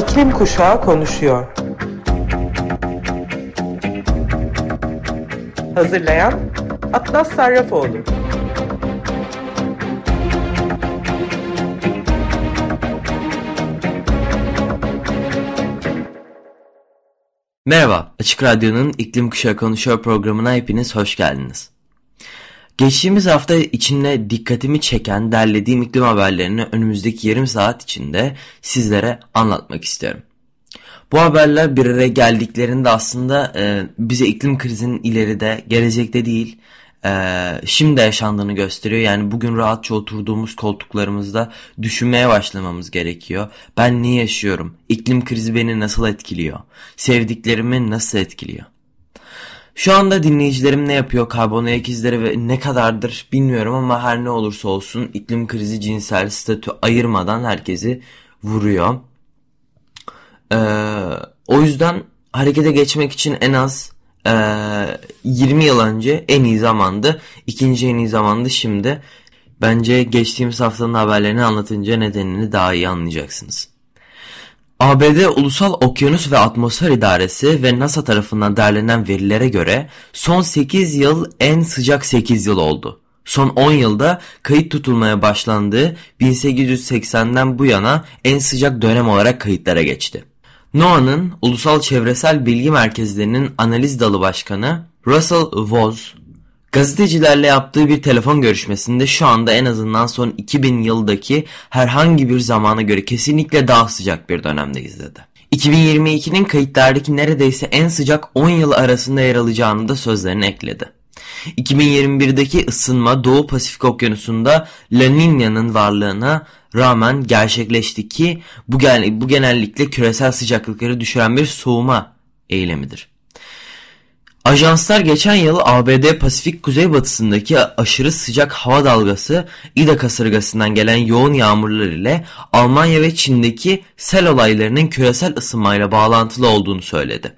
İklim Kuşağı konuşuyor. Hazırlayan Atlas Sarrafoğlu. Merhaba, Açık Radyo'nun İklim Kuşağı Konuşuyor programına hepiniz hoş geldiniz. Geçtiğimiz hafta içinde dikkatimi çeken derlediğim iklim haberlerini önümüzdeki yarım saat içinde sizlere anlatmak istiyorum. Bu haberler bir araya geldiklerinde aslında e, bize iklim krizinin ileride, gelecekte değil, e, şimdi yaşandığını gösteriyor. Yani bugün rahatça oturduğumuz koltuklarımızda düşünmeye başlamamız gerekiyor. Ben ne yaşıyorum? İklim krizi beni nasıl etkiliyor? Sevdiklerimi nasıl etkiliyor? Şu anda dinleyicilerim ne yapıyor? Karbon ayak izleri ve ne kadardır bilmiyorum ama her ne olursa olsun iklim krizi cinsel statü ayırmadan herkesi vuruyor. Ee, o yüzden harekete geçmek için en az e, 20 yıl önce en iyi zamandı. İkinci en iyi zamandı şimdi. Bence geçtiğimiz haftanın haberlerini anlatınca nedenini daha iyi anlayacaksınız. ABD Ulusal Okyanus ve Atmosfer İdaresi ve NASA tarafından derlenen verilere göre son 8 yıl en sıcak 8 yıl oldu. Son 10 yılda kayıt tutulmaya başlandığı 1880'den bu yana en sıcak dönem olarak kayıtlara geçti. NOAA'nın Ulusal Çevresel Bilgi Merkezlerinin analiz dalı başkanı Russell Woz, gazetecilerle yaptığı bir telefon görüşmesinde şu anda en azından son 2000 yıldaki herhangi bir zamana göre kesinlikle daha sıcak bir dönemdeyiz dedi. 2022'nin kayıtlardaki neredeyse en sıcak 10 yıl arasında yer alacağını da sözlerine ekledi. 2021'deki ısınma Doğu Pasifik Okyanusu'nda La Niña'nın varlığına rağmen gerçekleşti ki bu, bu genellikle küresel sıcaklıkları düşüren bir soğuma eylemidir. Ajanslar geçen yıl ABD Pasifik kuzeybatısındaki aşırı sıcak hava dalgası Ida kasırgasından gelen yoğun yağmurlar ile Almanya ve Çin'deki sel olaylarının küresel ısınmayla bağlantılı olduğunu söyledi.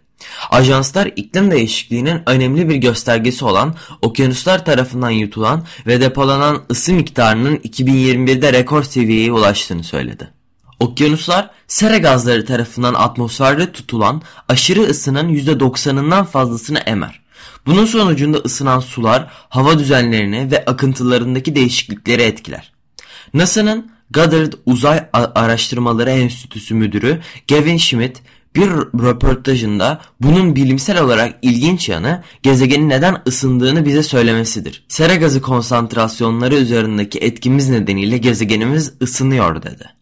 Ajanslar iklim değişikliğinin önemli bir göstergesi olan okyanuslar tarafından yutulan ve depolanan ısı miktarının 2021'de rekor seviyeye ulaştığını söyledi. Okyanuslar sera gazları tarafından atmosferde tutulan aşırı ısının %90'ından fazlasını emer. Bunun sonucunda ısınan sular hava düzenlerini ve akıntılarındaki değişiklikleri etkiler. NASA'nın Goddard Uzay Araştırmaları Enstitüsü Müdürü Gavin Schmidt bir röportajında bunun bilimsel olarak ilginç yanı gezegenin neden ısındığını bize söylemesidir. Sera gazı konsantrasyonları üzerindeki etkimiz nedeniyle gezegenimiz ısınıyor dedi.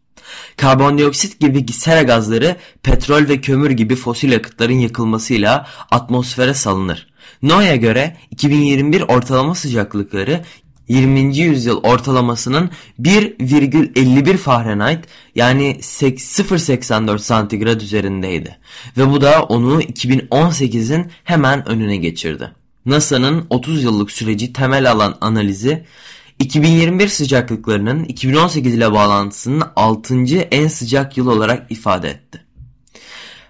Karbondioksit gibi sera gazları petrol ve kömür gibi fosil yakıtların yakılmasıyla atmosfere salınır. NOAA'ya göre 2021 ortalama sıcaklıkları 20. yüzyıl ortalamasının 1,51 Fahrenheit yani 0.84 santigrat üzerindeydi. Ve bu da onu 2018'in hemen önüne geçirdi. NASA'nın 30 yıllık süreci temel alan analizi 2021 sıcaklıklarının 2018 ile bağlantısının 6. en sıcak yıl olarak ifade etti.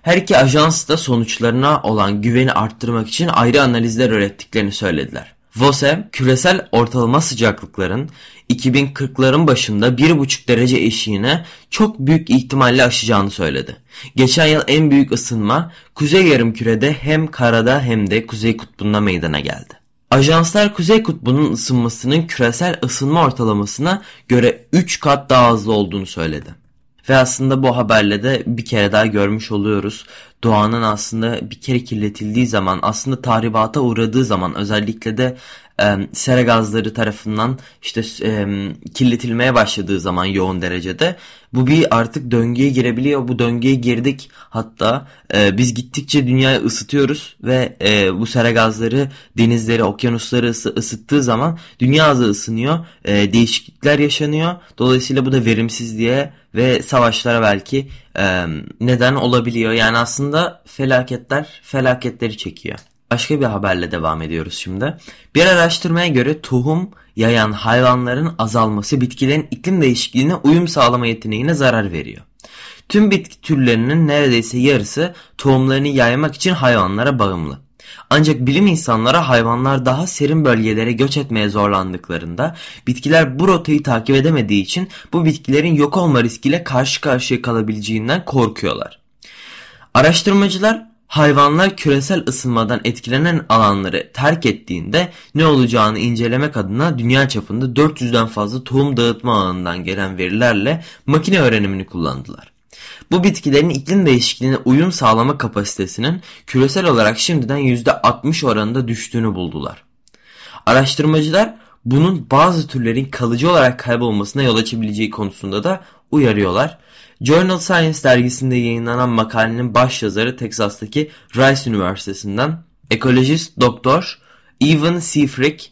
Her iki ajans da sonuçlarına olan güveni arttırmak için ayrı analizler ürettiklerini söylediler. VOSE, küresel ortalama sıcaklıkların 2040'ların başında 1,5 derece eşiğine çok büyük ihtimalle aşacağını söyledi. Geçen yıl en büyük ısınma Kuzey Yarımküre'de hem karada hem de Kuzey Kutbu'nda meydana geldi. Ajanslar Kuzey Kutbu'nun ısınmasının küresel ısınma ortalamasına göre 3 kat daha hızlı olduğunu söyledi. Ve aslında bu haberle de bir kere daha görmüş oluyoruz. Doğanın aslında bir kere kirletildiği zaman aslında tahribata uğradığı zaman özellikle de e, sera gazları tarafından işte e, kirletilmeye başladığı zaman yoğun derecede bu bir artık döngüye girebiliyor. Bu döngüye girdik hatta e, biz gittikçe dünyayı ısıtıyoruz ve e, bu sera gazları denizleri okyanusları ısı, ısıttığı zaman dünya hızı ısınıyor. E, değişiklikler yaşanıyor. Dolayısıyla bu da verimsizliğe ve savaşlara belki e, neden olabiliyor. Yani aslında felaketler felaketleri çekiyor. Başka bir haberle devam ediyoruz şimdi. Bir araştırmaya göre tohum yayan hayvanların azalması bitkilerin iklim değişikliğine uyum sağlama yeteneğine zarar veriyor. Tüm bitki türlerinin neredeyse yarısı tohumlarını yaymak için hayvanlara bağımlı. Ancak bilim insanları hayvanlar daha serin bölgelere göç etmeye zorlandıklarında bitkiler bu rotayı takip edemediği için bu bitkilerin yok olma riskiyle karşı karşıya kalabileceğinden korkuyorlar. Araştırmacılar hayvanlar küresel ısınmadan etkilenen alanları terk ettiğinde ne olacağını incelemek adına dünya çapında 400'den fazla tohum dağıtma ağından gelen verilerle makine öğrenimini kullandılar. Bu bitkilerin iklim değişikliğine uyum sağlama kapasitesinin küresel olarak şimdiden %60 oranında düştüğünü buldular. Araştırmacılar bunun bazı türlerin kalıcı olarak kaybolmasına yol açabileceği konusunda da uyarıyorlar. Journal Science dergisinde yayınlanan makalenin baş yazarı Texas'taki Rice Üniversitesi'nden ekolojist doktor Evan Seafrick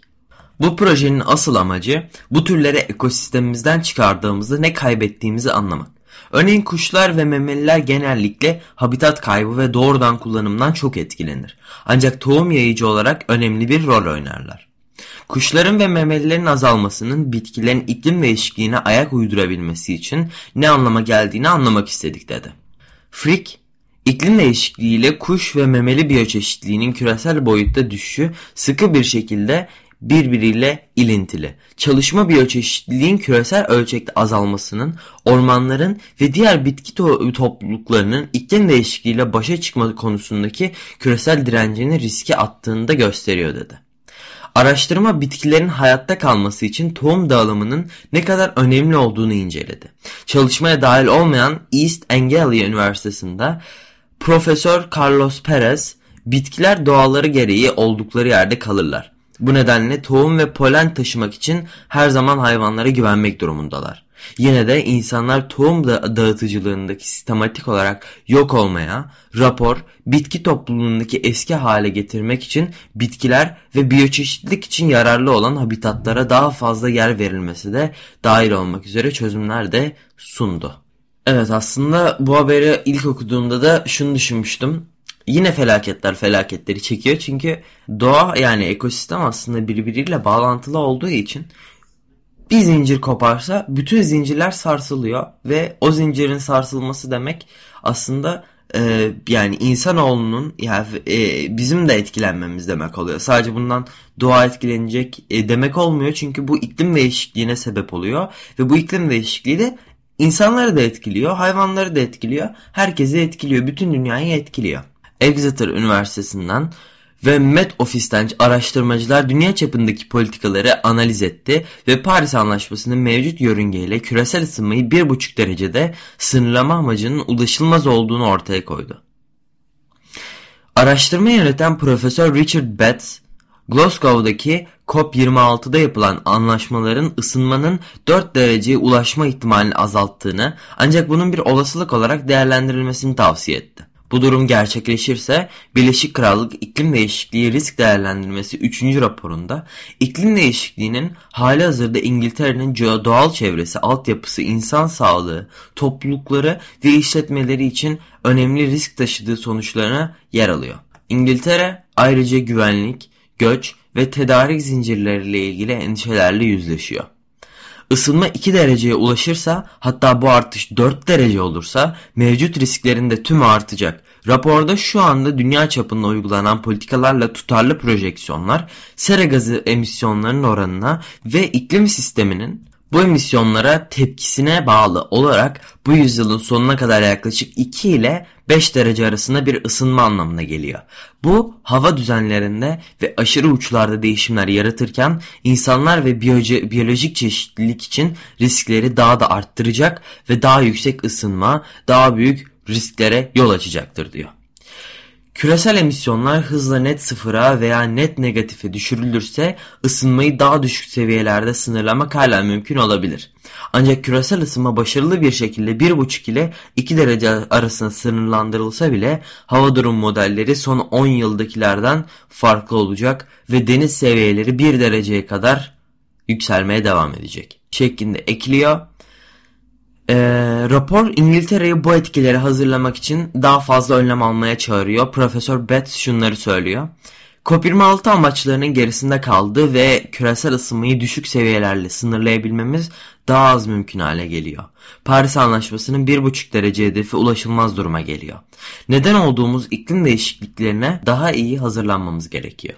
bu projenin asıl amacı bu türleri ekosistemimizden çıkardığımızda ne kaybettiğimizi anlamak. Örneğin kuşlar ve memeliler genellikle habitat kaybı ve doğrudan kullanımdan çok etkilenir. Ancak tohum yayıcı olarak önemli bir rol oynarlar. Kuşların ve memelilerin azalmasının bitkilerin iklim değişikliğine ayak uydurabilmesi için ne anlama geldiğini anlamak istedik dedi. Frick, iklim değişikliğiyle kuş ve memeli biyoçeşitliğinin küresel boyutta düşüşü sıkı bir şekilde birbiriyle ilintili. Çalışma biyoçeşitliliğin küresel ölçekte azalmasının, ormanların ve diğer bitki to topluluklarının iklim değişikliğiyle başa çıkma konusundaki küresel direncini riske attığını da gösteriyor dedi. Araştırma bitkilerin hayatta kalması için tohum dağılımının ne kadar önemli olduğunu inceledi. Çalışmaya dahil olmayan East Anglia Üniversitesi'nde Profesör Carlos Perez, bitkiler doğaları gereği oldukları yerde kalırlar. Bu nedenle tohum ve polen taşımak için her zaman hayvanlara güvenmek durumundalar. Yine de insanlar tohum da dağıtıcılığındaki sistematik olarak yok olmaya, rapor, bitki topluluğundaki eski hale getirmek için bitkiler ve biyoçeşitlilik için yararlı olan habitatlara daha fazla yer verilmesi de dahil olmak üzere çözümler de sundu. Evet aslında bu haberi ilk okuduğumda da şunu düşünmüştüm yine felaketler felaketleri çekiyor. Çünkü doğa yani ekosistem aslında birbiriyle bağlantılı olduğu için bir zincir koparsa bütün zincirler sarsılıyor ve o zincirin sarsılması demek aslında e, yani insanoğlunun yani e, bizim de etkilenmemiz demek oluyor. Sadece bundan doğa etkilenecek e, demek olmuyor çünkü bu iklim değişikliğine sebep oluyor ve bu iklim değişikliği de insanları da etkiliyor, hayvanları da etkiliyor, herkesi etkiliyor, bütün dünyayı etkiliyor. Exeter Üniversitesi'nden ve Met Office'ten araştırmacılar dünya çapındaki politikaları analiz etti ve Paris Anlaşması'nın mevcut yörüngeyle küresel ısınmayı 1,5 derecede sınırlama amacının ulaşılmaz olduğunu ortaya koydu. Araştırma yöneten Profesör Richard Betts, Glasgow'daki COP26'da yapılan anlaşmaların ısınmanın 4 dereceye ulaşma ihtimalini azalttığını ancak bunun bir olasılık olarak değerlendirilmesini tavsiye etti. Bu durum gerçekleşirse Birleşik Krallık İklim Değişikliği Risk Değerlendirmesi 3. raporunda iklim değişikliğinin hali hazırda İngiltere'nin doğal çevresi, altyapısı, insan sağlığı, toplulukları ve işletmeleri için önemli risk taşıdığı sonuçlarına yer alıyor. İngiltere ayrıca güvenlik, göç ve tedarik zincirleriyle ilgili endişelerle yüzleşiyor. Isınma 2 dereceye ulaşırsa hatta bu artış 4 derece olursa mevcut risklerin de tümü artacak. Raporda şu anda dünya çapında uygulanan politikalarla tutarlı projeksiyonlar sera gazı emisyonlarının oranına ve iklim sisteminin bu emisyonlara tepkisine bağlı olarak bu yüzyılın sonuna kadar yaklaşık 2 ile 5 derece arasında bir ısınma anlamına geliyor. Bu hava düzenlerinde ve aşırı uçlarda değişimler yaratırken insanlar ve biyolojik çeşitlilik için riskleri daha da arttıracak ve daha yüksek ısınma, daha büyük risklere yol açacaktır diyor. Küresel emisyonlar hızla net sıfıra veya net negatife düşürülürse ısınmayı daha düşük seviyelerde sınırlamak hala mümkün olabilir. Ancak küresel ısınma başarılı bir şekilde 1,5 ile 2 derece arasında sınırlandırılsa bile hava durum modelleri son 10 yıldakilerden farklı olacak ve deniz seviyeleri 1 dereceye kadar yükselmeye devam edecek şeklinde ekliyor. E, rapor İngiltere'yi bu etkileri hazırlamak için daha fazla önlem almaya çağırıyor. Profesör Betts şunları söylüyor. COP26 amaçlarının gerisinde kaldı ve küresel ısınmayı düşük seviyelerle sınırlayabilmemiz daha az mümkün hale geliyor. Paris Anlaşması'nın 1,5 derece hedefi ulaşılmaz duruma geliyor. Neden olduğumuz iklim değişikliklerine daha iyi hazırlanmamız gerekiyor.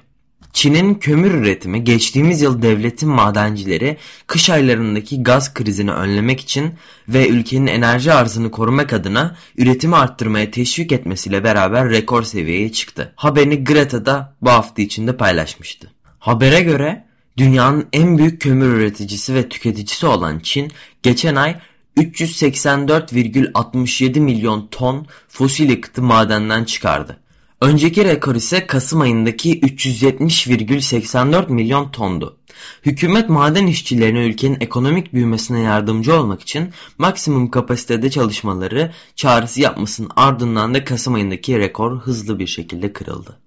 Çin'in kömür üretimi geçtiğimiz yıl devletin madencileri kış aylarındaki gaz krizini önlemek için ve ülkenin enerji arzını korumak adına üretimi arttırmaya teşvik etmesiyle beraber rekor seviyeye çıktı. Haberini Greta da bu hafta içinde paylaşmıştı. Habere göre dünyanın en büyük kömür üreticisi ve tüketicisi olan Çin geçen ay 384,67 milyon ton fosil yakıtı madenden çıkardı. Önceki rekor ise Kasım ayındaki 370,84 milyon tondu. Hükümet maden işçilerine ülkenin ekonomik büyümesine yardımcı olmak için maksimum kapasitede çalışmaları çağrısı yapmasının ardından da Kasım ayındaki rekor hızlı bir şekilde kırıldı.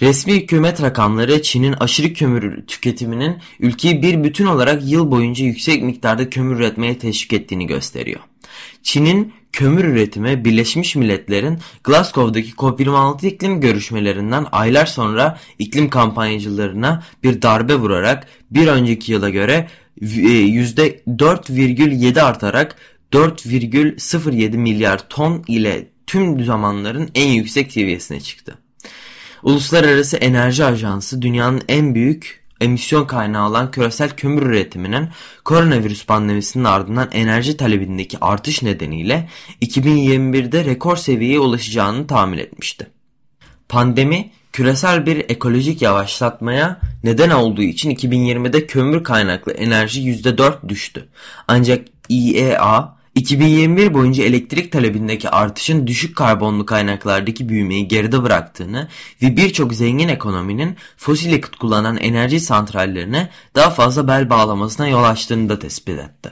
Resmi hükümet rakamları Çin'in aşırı kömür tüketiminin ülkeyi bir bütün olarak yıl boyunca yüksek miktarda kömür üretmeye teşvik ettiğini gösteriyor. Çin'in kömür üretimi Birleşmiş Milletler'in Glasgow'daki COP26 iklim görüşmelerinden aylar sonra iklim kampanyacılarına bir darbe vurarak bir önceki yıla göre %4,7 e, artarak 4,07 milyar ton ile tüm zamanların en yüksek seviyesine çıktı. Uluslararası Enerji Ajansı dünyanın en büyük emisyon kaynağı olan küresel kömür üretiminin koronavirüs pandemisinin ardından enerji talebindeki artış nedeniyle 2021'de rekor seviyeye ulaşacağını tahmin etmişti. Pandemi küresel bir ekolojik yavaşlatmaya neden olduğu için 2020'de kömür kaynaklı enerji %4 düştü. Ancak IEA 2021 boyunca elektrik talebindeki artışın düşük karbonlu kaynaklardaki büyümeyi geride bıraktığını ve birçok zengin ekonominin fosil yakıt kullanan enerji santrallerine daha fazla bel bağlamasına yol açtığını da tespit etti.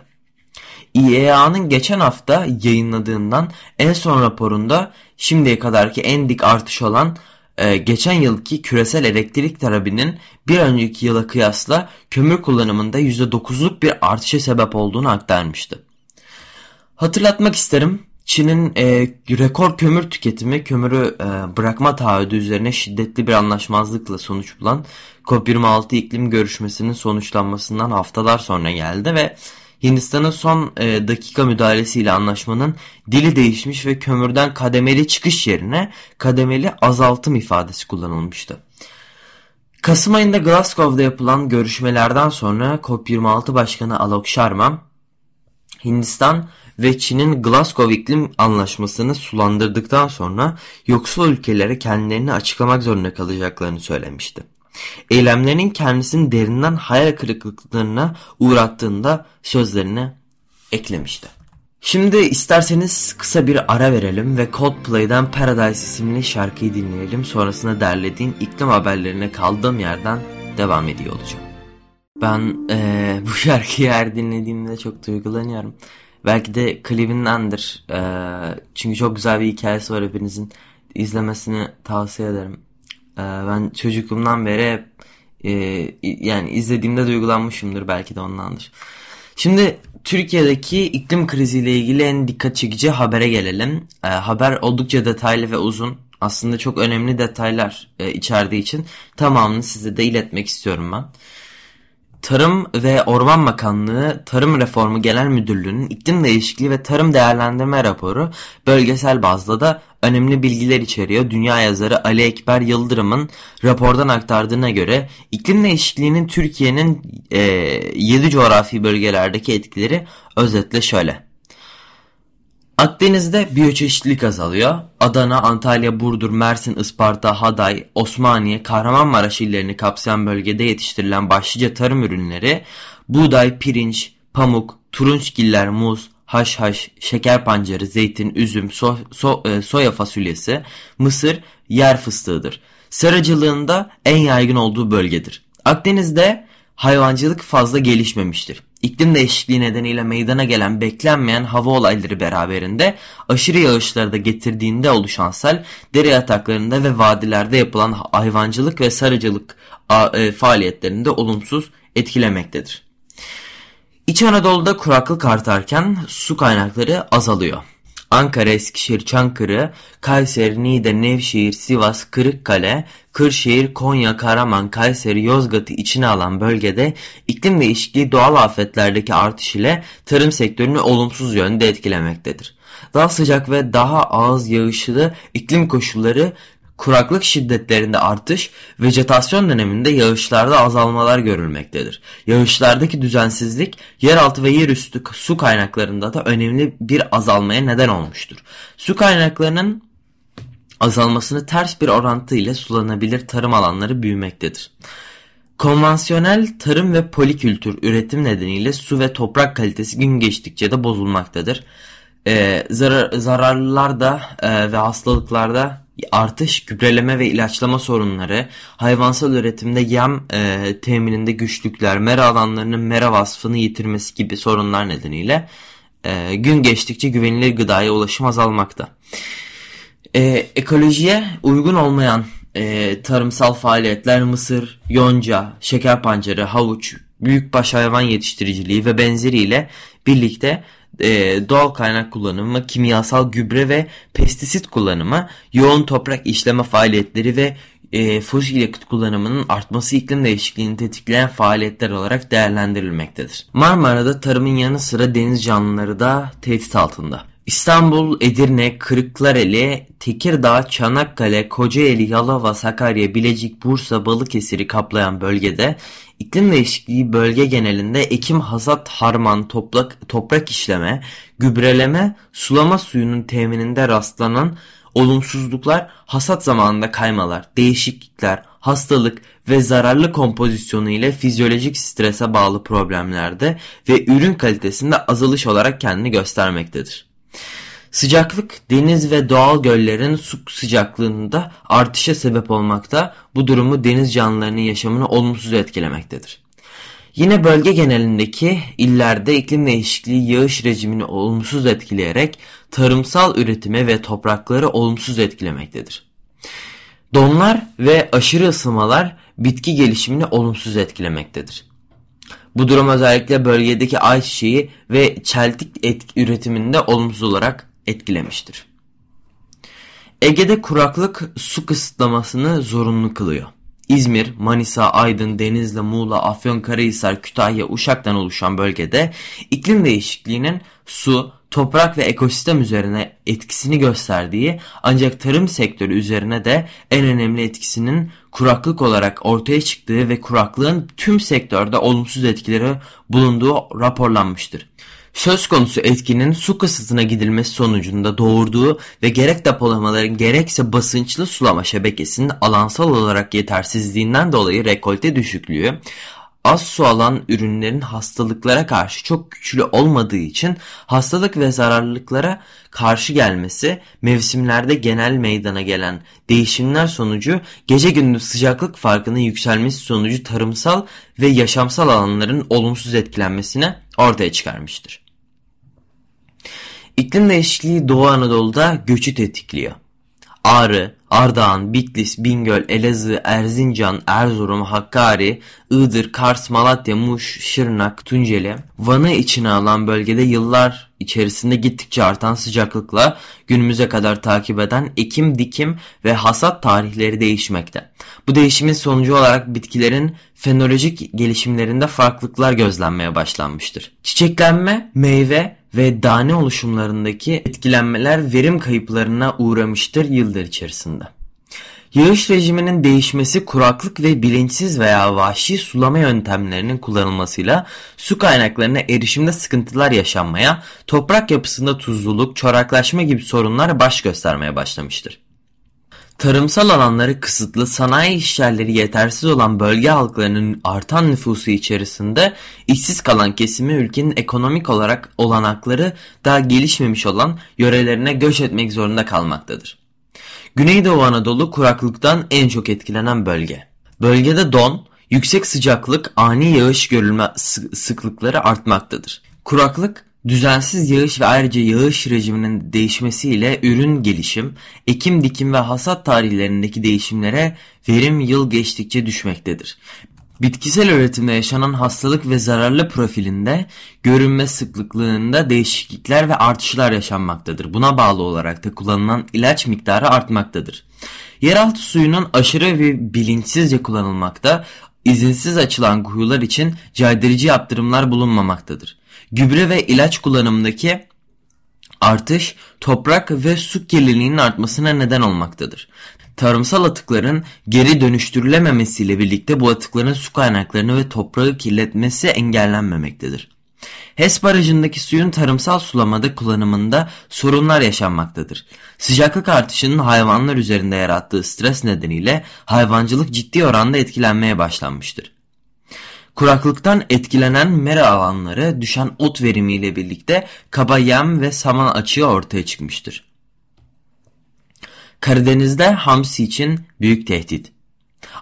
IEA'nın geçen hafta yayınladığından en son raporunda şimdiye kadarki en dik artış olan e, geçen yılki küresel elektrik talebinin bir önceki yıla kıyasla kömür kullanımında %9'luk bir artışa sebep olduğunu aktarmıştı. Hatırlatmak isterim. Çin'in e, rekor kömür tüketimi kömürü e, bırakma taahhüdü üzerine şiddetli bir anlaşmazlıkla sonuç bulan COP26 iklim görüşmesinin sonuçlanmasından haftalar sonra geldi ve Hindistan'ın son e, dakika müdahalesiyle anlaşmanın dili değişmiş ve kömürden kademeli çıkış yerine kademeli azaltım ifadesi kullanılmıştı. Kasım ayında Glasgow'da yapılan görüşmelerden sonra COP26 Başkanı Alok Sharma, Hindistan ve Çin'in Glasgow İklim Anlaşması'nı sulandırdıktan sonra yoksul ülkelere kendilerini açıklamak zorunda kalacaklarını söylemişti. Eylemlerinin kendisini derinden hayal kırıklıklarına uğrattığında sözlerine eklemişti. Şimdi isterseniz kısa bir ara verelim ve Coldplay'den Paradise isimli şarkıyı dinleyelim. Sonrasında derlediğim iklim haberlerine kaldığım yerden devam ediyor olacağım. Ben ee, bu şarkıyı her dinlediğimde çok duygulanıyorum. Belki de klibindendir. Ee, çünkü çok güzel bir hikayesi var hepinizin. izlemesini tavsiye ederim. Ee, ben çocukluğumdan beri e, yani izlediğimde duygulanmışımdır belki de ondandır. Şimdi Türkiye'deki iklim kriziyle ilgili en dikkat çekici habere gelelim. Ee, haber oldukça detaylı ve uzun. Aslında çok önemli detaylar e, içerdiği için tamamını size de iletmek istiyorum ben. Tarım ve Orman Bakanlığı Tarım Reformu Genel Müdürlüğü'nün iklim değişikliği ve tarım değerlendirme raporu bölgesel bazda da önemli bilgiler içeriyor. Dünya yazarı Ali Ekber Yıldırım'ın rapordan aktardığına göre iklim değişikliğinin Türkiye'nin e, 7 coğrafi bölgelerdeki etkileri özetle şöyle. Akdeniz'de biyoçeşitlilik azalıyor. Adana, Antalya, Burdur, Mersin, Isparta, Haday, Osmaniye, Kahramanmaraş illerini kapsayan bölgede yetiştirilen başlıca tarım ürünleri buğday, pirinç, pamuk, turunçgiller, muz, haşhaş, şeker pancarı, zeytin, üzüm, so so e, soya fasulyesi, mısır, yer fıstığıdır. Sarıcılığında en yaygın olduğu bölgedir. Akdeniz'de hayvancılık fazla gelişmemiştir. İklim değişikliği nedeniyle meydana gelen beklenmeyen hava olayları beraberinde aşırı yağışları da getirdiğinde oluşan sel dere yataklarında ve vadilerde yapılan hayvancılık ve sarıcılık e, faaliyetlerinde olumsuz etkilemektedir. İç Anadolu'da kuraklık artarken su kaynakları azalıyor. Ankara, Eskişehir, Çankırı, Kayseri, Niğde, Nevşehir, Sivas, Kırıkkale, Kırşehir, Konya, Karaman, Kayseri, Yozgat'ı içine alan bölgede iklim değişikliği doğal afetlerdeki artış ile tarım sektörünü olumsuz yönde etkilemektedir. Daha sıcak ve daha az yağışlı iklim koşulları kuraklık şiddetlerinde artış, vejetasyon döneminde yağışlarda azalmalar görülmektedir. Yağışlardaki düzensizlik yeraltı ve yerüstü su kaynaklarında da önemli bir azalmaya neden olmuştur. Su kaynaklarının azalmasını ters bir orantı ile sulanabilir tarım alanları büyümektedir. Konvansiyonel tarım ve polikültür üretim nedeniyle su ve toprak kalitesi gün geçtikçe de bozulmaktadır. Ee, zarar, zararlılarda e, ve hastalıklarda artış, gübreleme ve ilaçlama sorunları, hayvansal üretimde yem e, temininde güçlükler, mera alanlarının mera vasfını yitirmesi gibi sorunlar nedeniyle e, gün geçtikçe güvenilir gıdaya ulaşım azalmakta. E, ekolojiye uygun olmayan e, tarımsal faaliyetler mısır, yonca, şeker pancarı, havuç, büyükbaş hayvan yetiştiriciliği ve benzeriyle birlikte e, doğal kaynak kullanımı, kimyasal gübre ve pestisit kullanımı, yoğun toprak işleme faaliyetleri ve e, fosil yakıt kullanımının artması iklim değişikliğini tetikleyen faaliyetler olarak değerlendirilmektedir. Marmara'da tarımın yanı sıra deniz canlıları da tehdit altında. İstanbul, Edirne, Kırıklareli, Tekirdağ, Çanakkale, Kocaeli, Yalova, Sakarya, Bilecik, Bursa, Balıkesir'i kaplayan bölgede iklim değişikliği bölge genelinde ekim, hasat, harman, toprak, toprak işleme, gübreleme, sulama suyunun temininde rastlanan olumsuzluklar, hasat zamanında kaymalar, değişiklikler, hastalık ve zararlı kompozisyonu ile fizyolojik strese bağlı problemlerde ve ürün kalitesinde azalış olarak kendini göstermektedir. Sıcaklık deniz ve doğal göllerin su sıcaklığında artışa sebep olmakta. Bu durumu deniz canlılarının yaşamını olumsuz etkilemektedir. Yine bölge genelindeki illerde iklim değişikliği yağış rejimini olumsuz etkileyerek tarımsal üretimi ve toprakları olumsuz etkilemektedir. Donlar ve aşırı ısınmalar bitki gelişimini olumsuz etkilemektedir. Bu durum özellikle bölgedeki ayçiçeği ve çeltik üretiminde olumsuz olarak etkilemiştir. Ege'de kuraklık su kısıtlamasını zorunlu kılıyor. İzmir, Manisa, Aydın, Denizli, Muğla, Afyonkarahisar, Kütahya, Uşak'tan oluşan bölgede iklim değişikliğinin su, toprak ve ekosistem üzerine etkisini gösterdiği ancak tarım sektörü üzerine de en önemli etkisinin kuraklık olarak ortaya çıktığı ve kuraklığın tüm sektörde olumsuz etkileri bulunduğu raporlanmıştır. Söz konusu etkinin su kısıtına gidilmesi sonucunda doğurduğu ve gerek depolamaların gerekse basınçlı sulama şebekesinin alansal olarak yetersizliğinden dolayı rekolte düşüklüğü, az su alan ürünlerin hastalıklara karşı çok güçlü olmadığı için hastalık ve zararlılıklara karşı gelmesi mevsimlerde genel meydana gelen değişimler sonucu gece gündüz sıcaklık farkının yükselmesi sonucu tarımsal ve yaşamsal alanların olumsuz etkilenmesine ortaya çıkarmıştır. İklim değişikliği Doğu Anadolu'da göçü tetikliyor. Ağrı, Ardahan, Bitlis, Bingöl, Elazığ, Erzincan, Erzurum, Hakkari, Iğdır, Kars, Malatya, Muş, Şırnak, Tunceli, Van'ı içine alan bölgede yıllar içerisinde gittikçe artan sıcaklıkla günümüze kadar takip eden ekim, dikim ve hasat tarihleri değişmekte. Bu değişimin sonucu olarak bitkilerin fenolojik gelişimlerinde farklılıklar gözlenmeye başlanmıştır. Çiçeklenme, meyve ve tane oluşumlarındaki etkilenmeler verim kayıplarına uğramıştır yıllar içerisinde. Yağış rejiminin değişmesi kuraklık ve bilinçsiz veya vahşi sulama yöntemlerinin kullanılmasıyla su kaynaklarına erişimde sıkıntılar yaşanmaya, toprak yapısında tuzluluk, çoraklaşma gibi sorunlar baş göstermeye başlamıştır. Tarımsal alanları kısıtlı, sanayi işyerleri yetersiz olan bölge halklarının artan nüfusu içerisinde işsiz kalan kesimi ülkenin ekonomik olarak olanakları daha gelişmemiş olan yörelerine göç etmek zorunda kalmaktadır. Güneydoğu Anadolu kuraklıktan en çok etkilenen bölge. Bölgede don, yüksek sıcaklık, ani yağış görülme sıklıkları artmaktadır. Kuraklık Düzensiz yağış ve ayrıca yağış rejiminin değişmesiyle ürün gelişim, ekim dikim ve hasat tarihlerindeki değişimlere verim yıl geçtikçe düşmektedir. Bitkisel üretimde yaşanan hastalık ve zararlı profilinde görünme sıklıklığında değişiklikler ve artışlar yaşanmaktadır. Buna bağlı olarak da kullanılan ilaç miktarı artmaktadır. Yeraltı suyunun aşırı ve bilinçsizce kullanılmakta, izinsiz açılan kuyular için caydırıcı yaptırımlar bulunmamaktadır. Gübre ve ilaç kullanımındaki artış toprak ve su kirliliğinin artmasına neden olmaktadır. tarımsal atıkların geri dönüştürülememesiyle birlikte bu atıkların su kaynaklarını ve toprağı kirletmesi engellenmemektedir. HES barajındaki suyun tarımsal sulamada kullanımında sorunlar yaşanmaktadır. Sıcaklık artışının hayvanlar üzerinde yarattığı stres nedeniyle hayvancılık ciddi oranda etkilenmeye başlanmıştır. Kuraklıktan etkilenen mera alanları düşen ot verimiyle birlikte kaba yem ve saman açığı ortaya çıkmıştır. Karadeniz'de hamsi için büyük tehdit.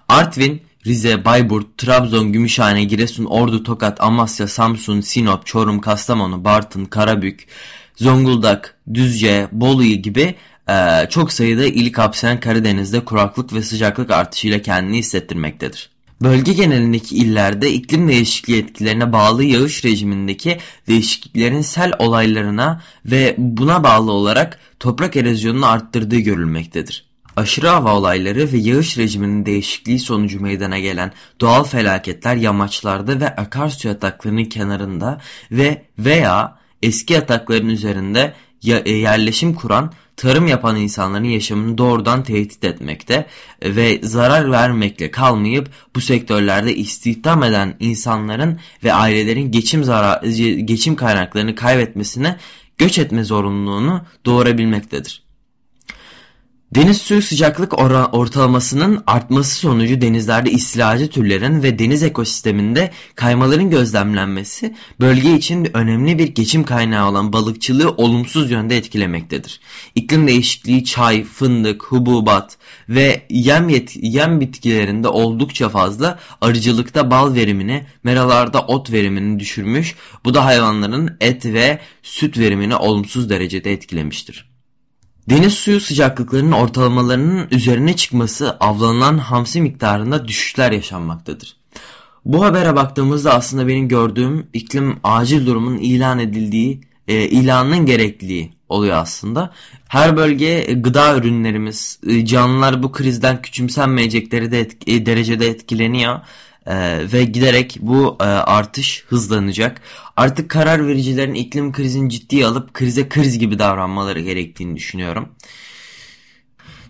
Artvin, Rize, Bayburt, Trabzon, Gümüşhane, Giresun, Ordu, Tokat, Amasya, Samsun, Sinop, Çorum, Kastamonu, Bartın, Karabük, Zonguldak, Düzce, Bolu gibi e, çok sayıda il kapsayan Karadeniz'de kuraklık ve sıcaklık artışıyla kendini hissettirmektedir. Bölge genelindeki illerde iklim değişikliği etkilerine bağlı yağış rejimindeki değişikliklerin sel olaylarına ve buna bağlı olarak toprak erozyonunu arttırdığı görülmektedir. Aşırı hava olayları ve yağış rejiminin değişikliği sonucu meydana gelen doğal felaketler yamaçlarda ve akarsu yataklarının kenarında ve veya eski yatakların üzerinde yerleşim kuran tarım yapan insanların yaşamını doğrudan tehdit etmekte ve zarar vermekle kalmayıp bu sektörlerde istihdam eden insanların ve ailelerin geçim zarar, geçim kaynaklarını kaybetmesine göç etme zorunluluğunu doğurabilmektedir. Deniz suyu sıcaklık ortalamasının artması sonucu denizlerde istilacı türlerin ve deniz ekosisteminde kaymaların gözlemlenmesi bölge için önemli bir geçim kaynağı olan balıkçılığı olumsuz yönde etkilemektedir. İklim değişikliği çay, fındık, hububat ve yem, yem bitkilerinde oldukça fazla arıcılıkta bal verimini, meralarda ot verimini düşürmüş, bu da hayvanların et ve süt verimini olumsuz derecede etkilemiştir. Deniz suyu sıcaklıklarının ortalamalarının üzerine çıkması avlanılan hamsi miktarında düşüşler yaşanmaktadır. Bu habere baktığımızda aslında benim gördüğüm iklim acil durumun ilan edildiği, e, ilanının gerekliliği oluyor aslında. Her bölge gıda ürünlerimiz, e, canlılar bu krizden küçümsenmeyecekleri de etki, e, derecede etkileniyor. Ee, ve giderek bu e, artış hızlanacak. Artık karar vericilerin iklim krizini ciddiye alıp krize kriz gibi davranmaları gerektiğini düşünüyorum.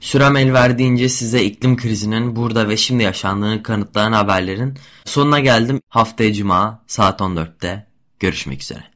Sürem el verdiğince size iklim krizinin burada ve şimdi yaşandığını kanıtlayan haberlerin sonuna geldim. Haftaya Cuma saat 14'te görüşmek üzere.